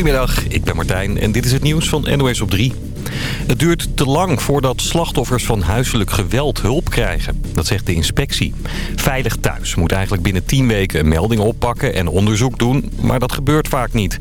Goedemiddag, ik ben Martijn en dit is het nieuws van NOS op 3. Het duurt te lang voordat slachtoffers van huiselijk geweld hulp krijgen. Dat zegt de inspectie. Veilig Thuis moet eigenlijk binnen 10 weken een melding oppakken en onderzoek doen. Maar dat gebeurt vaak niet.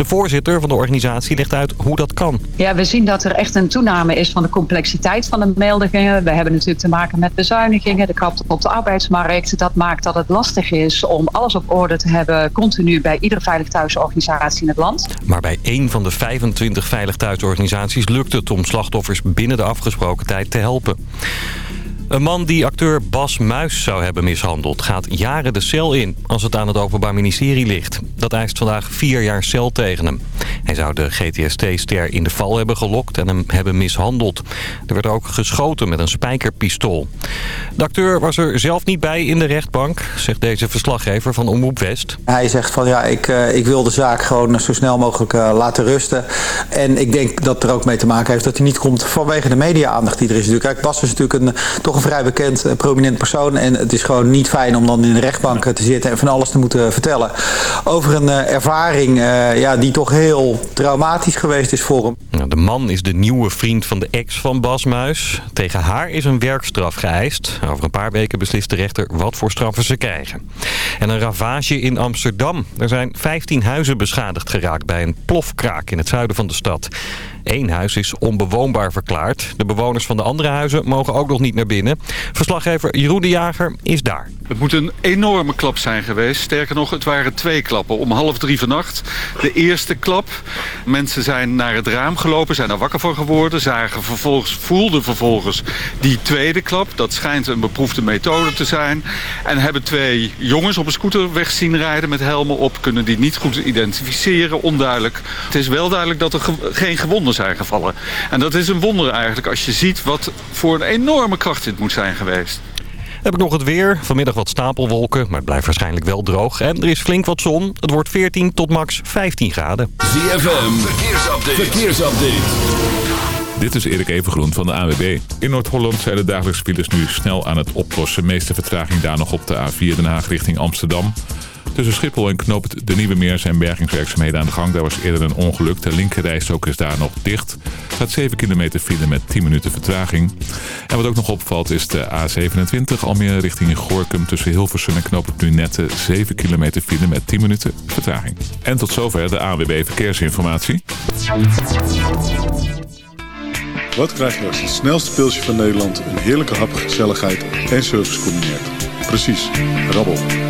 De voorzitter van de organisatie legt uit hoe dat kan. Ja, we zien dat er echt een toename is van de complexiteit van de meldingen. We hebben natuurlijk te maken met bezuinigingen, de krapte op de arbeidsmarkt. Dat maakt dat het lastig is om alles op orde te hebben... continu bij iedere Veilig Thuisorganisatie in het land. Maar bij één van de 25 Veilig Thuisorganisaties lukt het om slachtoffers binnen de afgesproken tijd te helpen. Een man die acteur Bas Muis zou hebben mishandeld... gaat jaren de cel in als het aan het Openbaar Ministerie ligt. Dat eist vandaag vier jaar cel tegen hem. Hij zou de GTST-ster in de val hebben gelokt en hem hebben mishandeld. Er werd ook geschoten met een spijkerpistool. De acteur was er zelf niet bij in de rechtbank... zegt deze verslaggever van Omroep West. Hij zegt van ja, ik, uh, ik wil de zaak gewoon zo snel mogelijk uh, laten rusten. En ik denk dat er ook mee te maken heeft dat hij niet komt vanwege de media-aandacht die er is. Kijk, Bas is natuurlijk een, toch vrij bekend, uh, prominent persoon. En het is gewoon niet fijn om dan in de rechtbank te zitten en van alles te moeten vertellen. Over een ervaring ja, die toch heel traumatisch geweest is voor hem. Nou, de man is de nieuwe vriend van de ex van Bas Muis. Tegen haar is een werkstraf geëist. Over een paar weken beslist de rechter wat voor straffen ze krijgen. En een ravage in Amsterdam. Er zijn 15 huizen beschadigd geraakt bij een plofkraak in het zuiden van de stad. Eén huis is onbewoonbaar verklaard. De bewoners van de andere huizen mogen ook nog niet naar binnen. Verslaggever Jeroen de Jager is daar. Het moet een enorme klap zijn geweest. Sterker nog, het waren twee klappen. Om half drie vannacht. De eerste klap. Mensen zijn naar het raam gelopen, zijn er wakker van geworden. Zagen vervolgens, voelden vervolgens die tweede klap. Dat schijnt een beproefde methode te zijn. En hebben twee jongens op een scooter weg zien rijden met helmen op. Kunnen die niet goed identificeren, onduidelijk. Het is wel duidelijk dat er ge geen gewonden zijn gevallen. En dat is een wonder eigenlijk als je ziet wat voor een enorme kracht dit moet zijn geweest. Heb ik nog het weer. Vanmiddag wat stapelwolken, maar het blijft waarschijnlijk wel droog. En er is flink wat zon. Het wordt 14 tot max 15 graden. ZFM, verkeersupdate. verkeersupdate. Dit is Erik Evengroen van de AWB. In Noord-Holland zijn de dagelijkse files nu snel aan het oplossen. De meeste vertraging daar nog op de A4 Den Haag richting Amsterdam. Tussen Schiphol en Knoop de Nieuwe Meer zijn bergingswerkzaamheden aan de gang. Daar was eerder een ongeluk. De linkerrijstrook is daar nog dicht. Staat 7 kilometer file met 10 minuten vertraging. En wat ook nog opvalt is de A27 Almere richting Gorkum. Tussen Hilversum en Knoop het Lunette 7 kilometer file met 10 minuten vertraging. En tot zover de AWB Verkeersinformatie. Wat krijg je als het snelste pilsje van Nederland... een heerlijke hap, gezelligheid en service combineert? Precies, rabbel.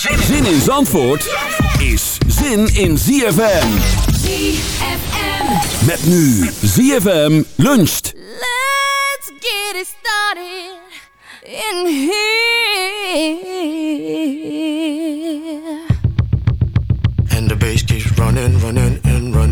Zin in Zandvoort is zin in ZFM. ZFM. Met nu ZFM luncht. Let's get it started in here.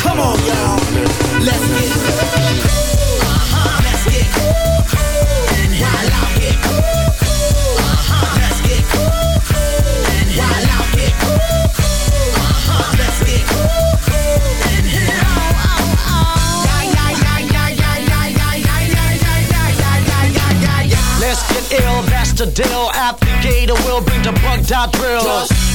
Come on, y'all. Let's get uh-huh. Let's get and while out here. Uh-huh. Let's get cool and while out here. Uh-huh. Let's get and Let's get ill, that's the deal. Applicator will bring the bug dot drill.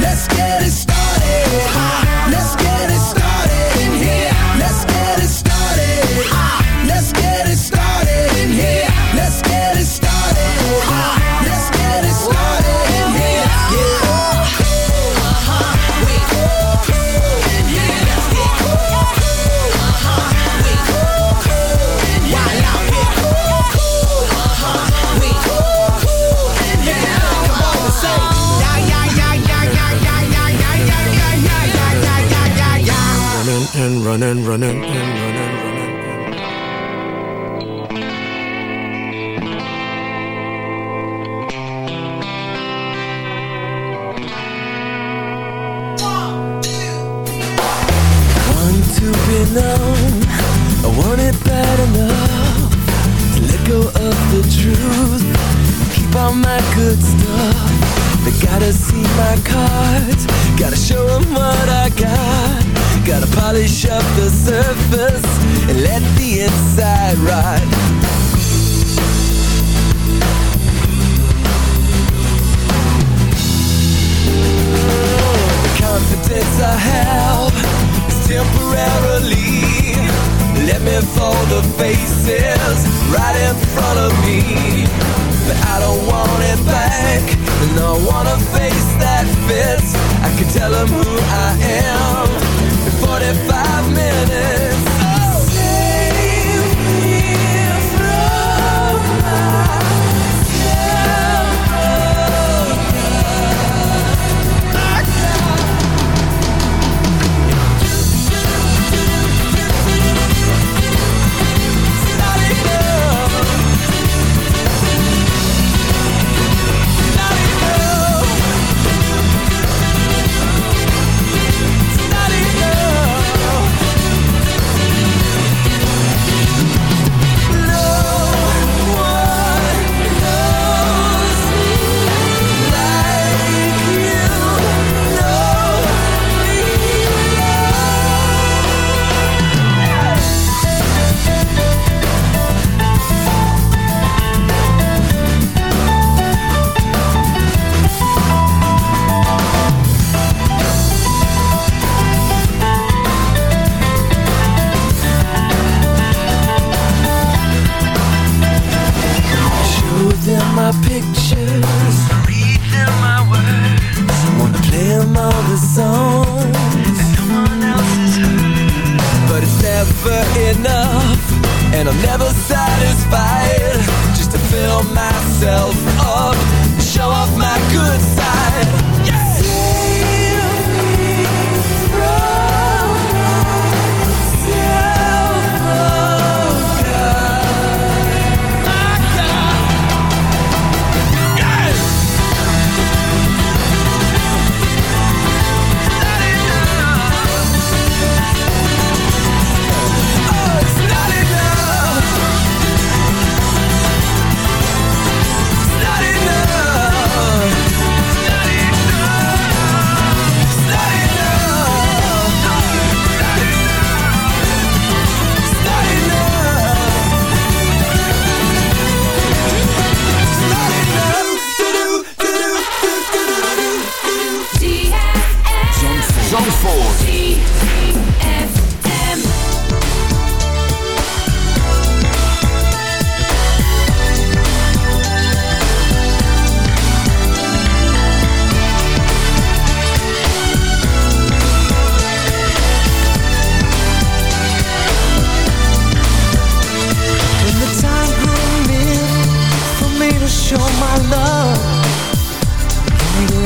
Let's get it started. Running running, and running.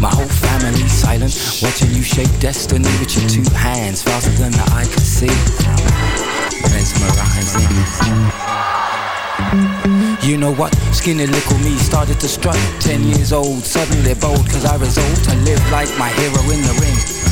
My whole family silent, watching you shape destiny with your two hands faster than the eye can see. Mesmerizing. You know what? Skinny little me started to strut. Ten years old, suddenly bold, cause I resolved to live like my hero in the ring.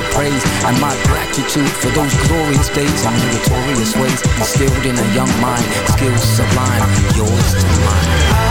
praise. And my gratitude for those glorious days And meritorious ways. Instilled in a young mind Skills sublime Yours to mine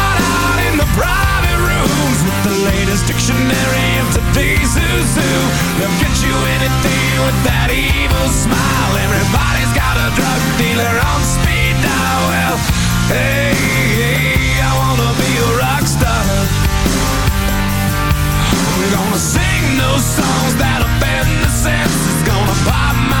in the private rooms with the latest dictionary of today's who's who. They'll get you anything with that evil smile. Everybody's got a drug dealer on speed dial. Well, hey, hey, I wanna be a rock star. We're gonna sing those songs that offend the senses. Gonna pop my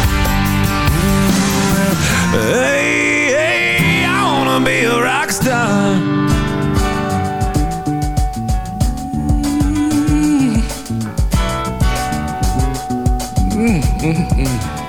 Hey, hey, I wanna be a rock star. Mm-hmm. Yeah.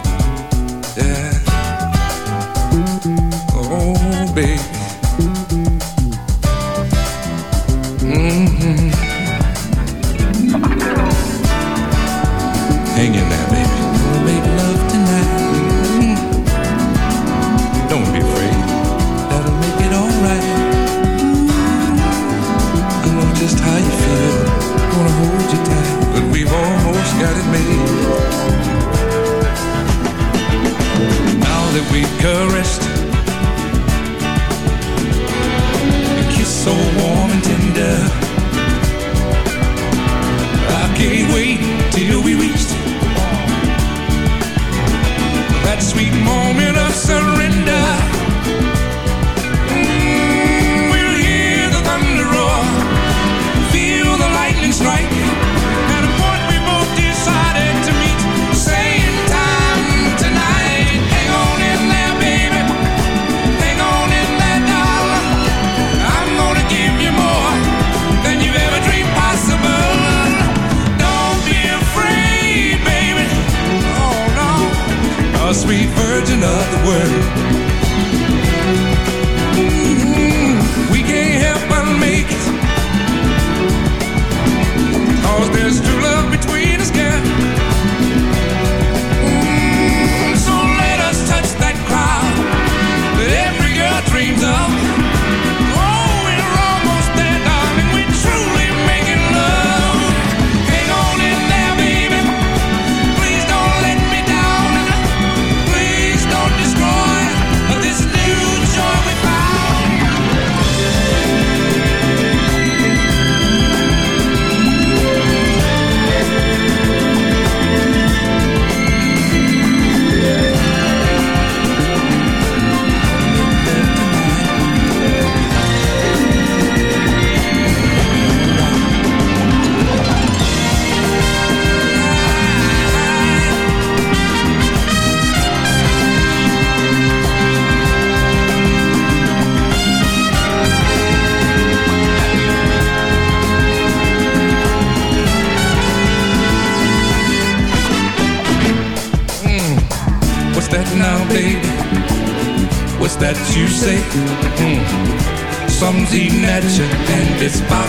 At you and it's about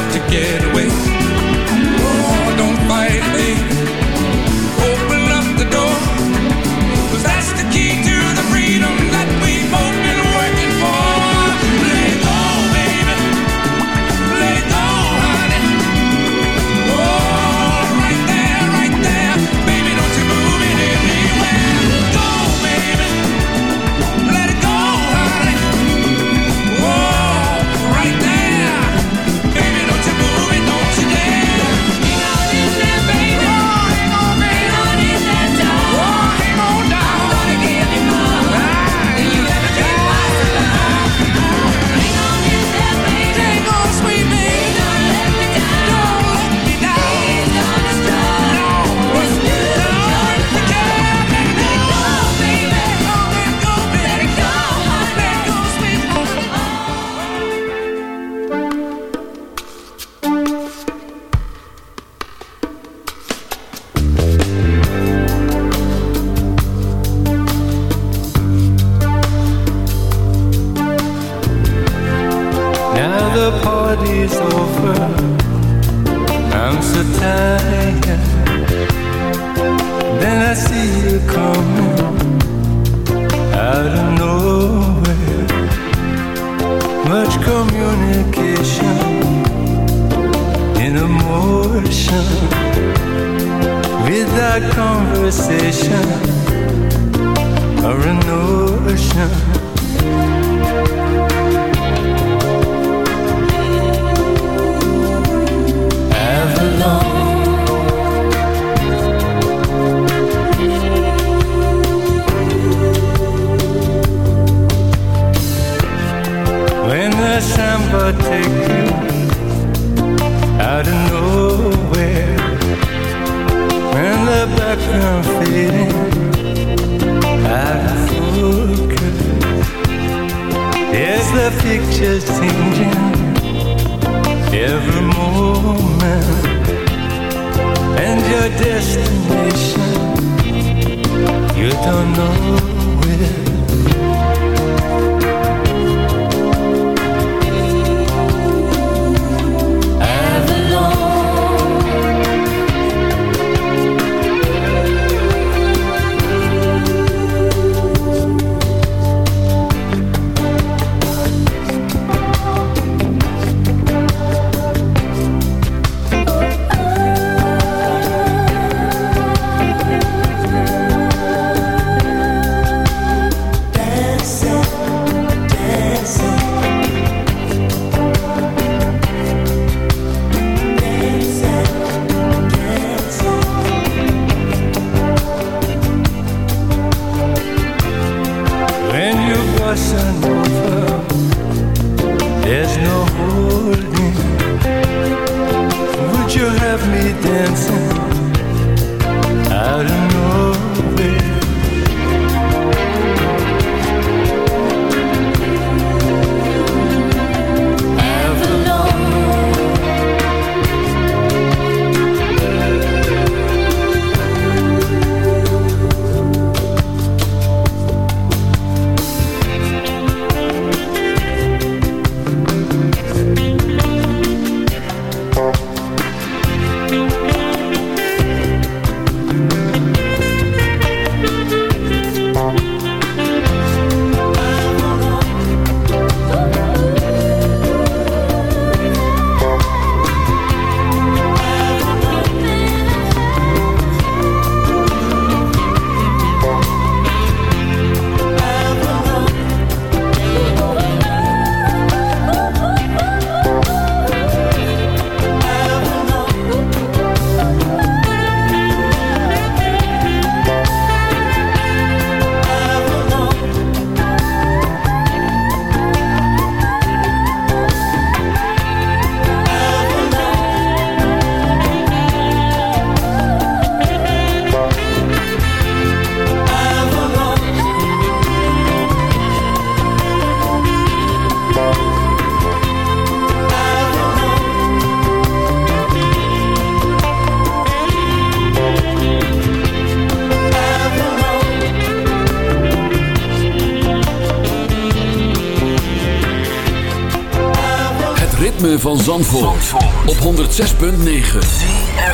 van Zandvoort, op 106.9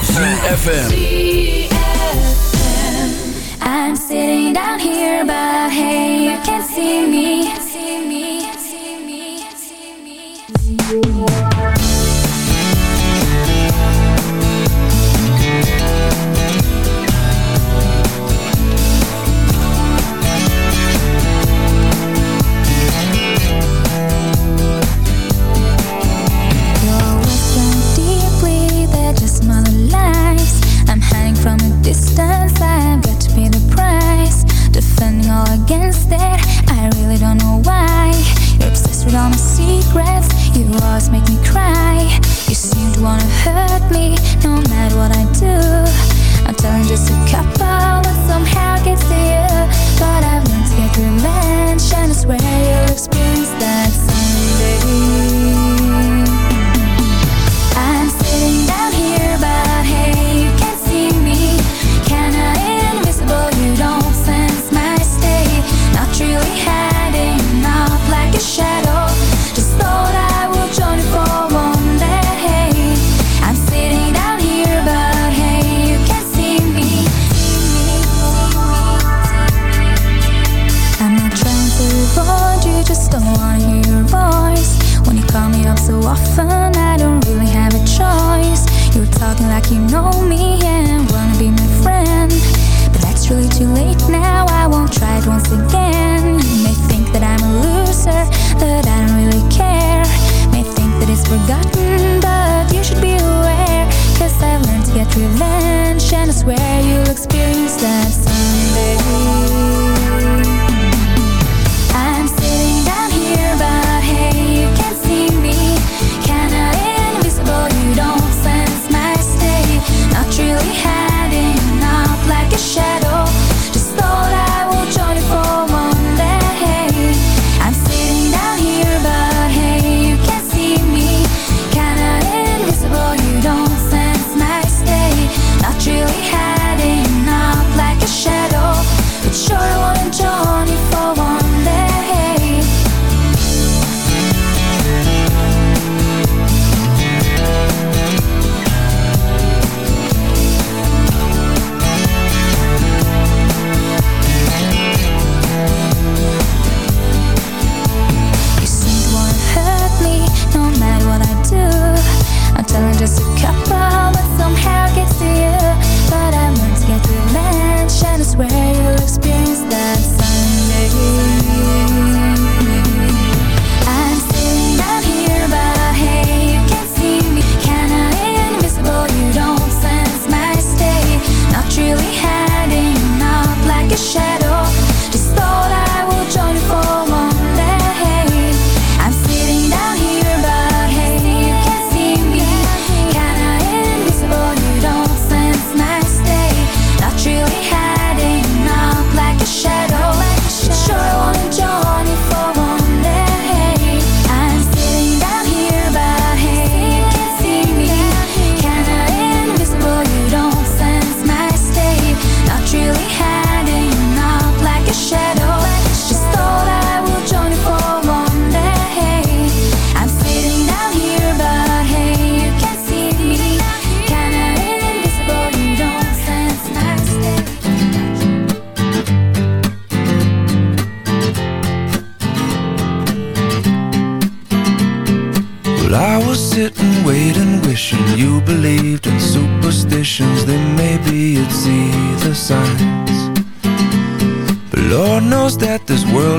CFFM I'm sitting down here but hey you can't see me. You lost me. too late now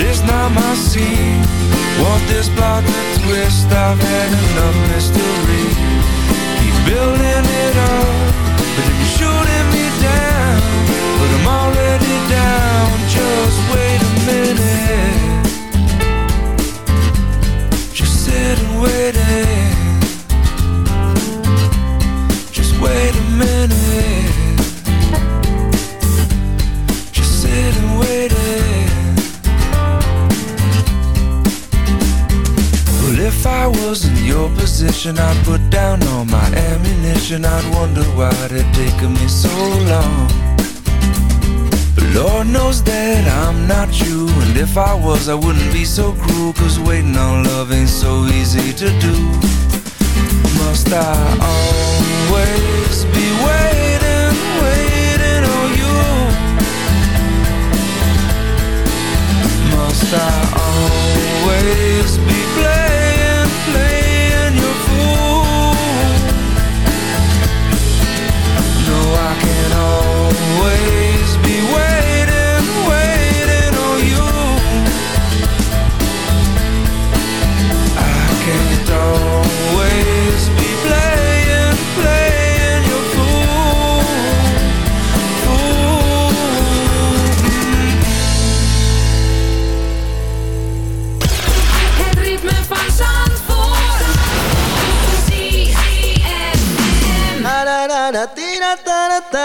Is not my scene. Want this plot to twist? I've had enough mystery. If I was, I wouldn't be so cruel. Cause waiting on love ain't so easy to do. Must I always be waiting, waiting on you? Must I always be playing, playing your fool? No, I can always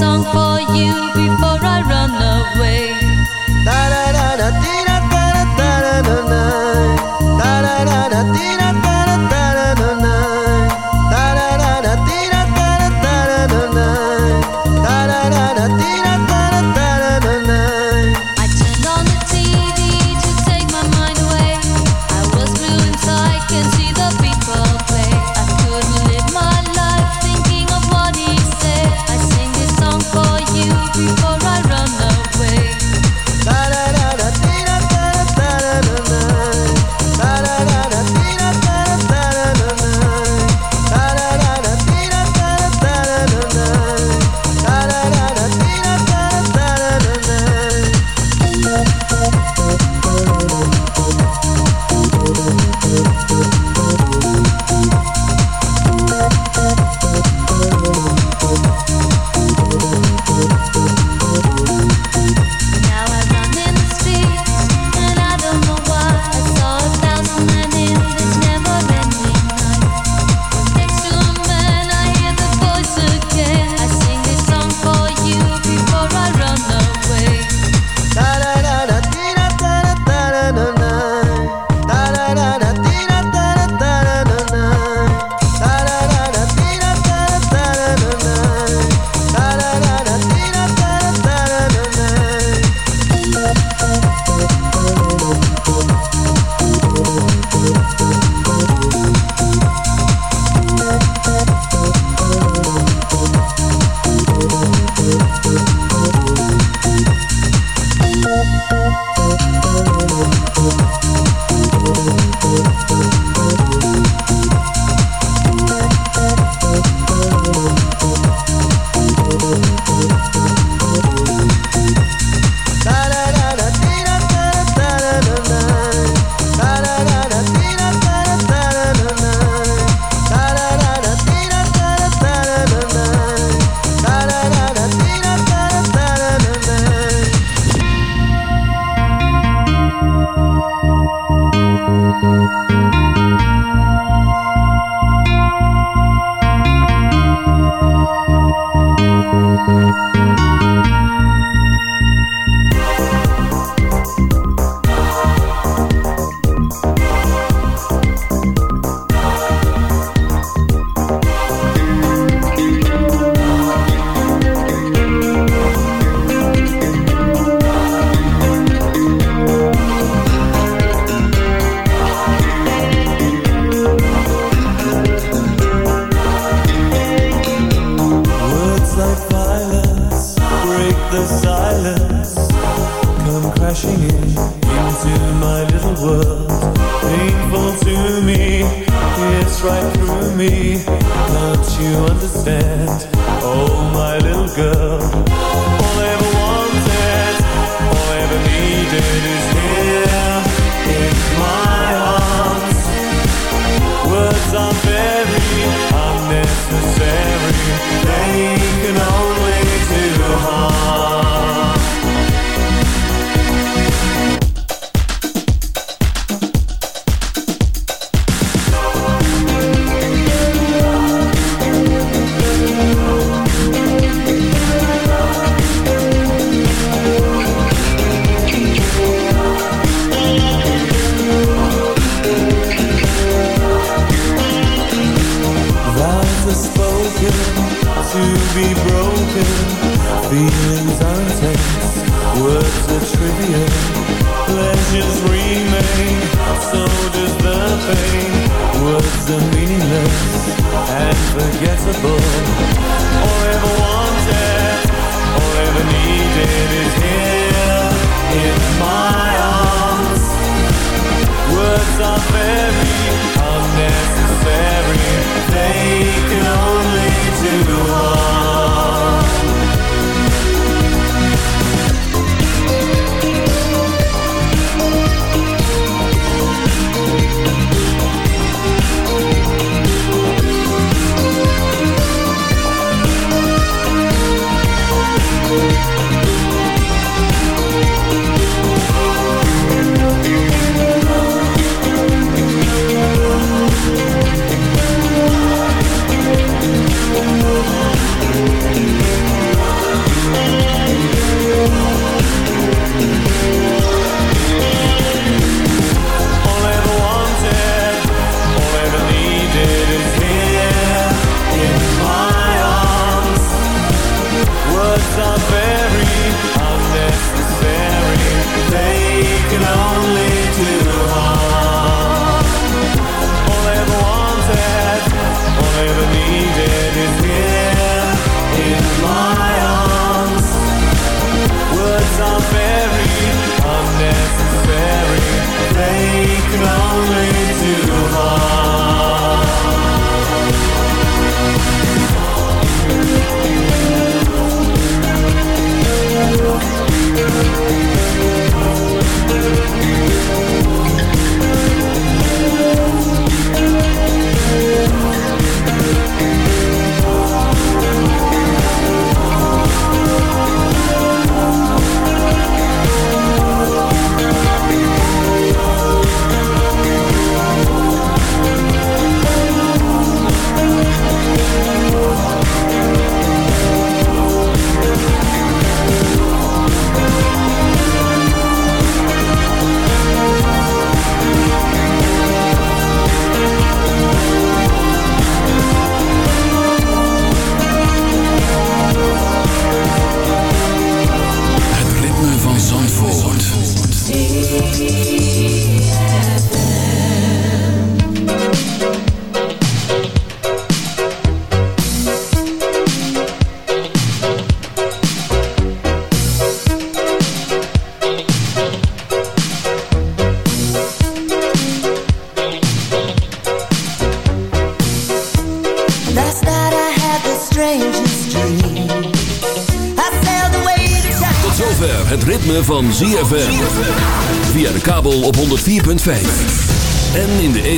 Song for you before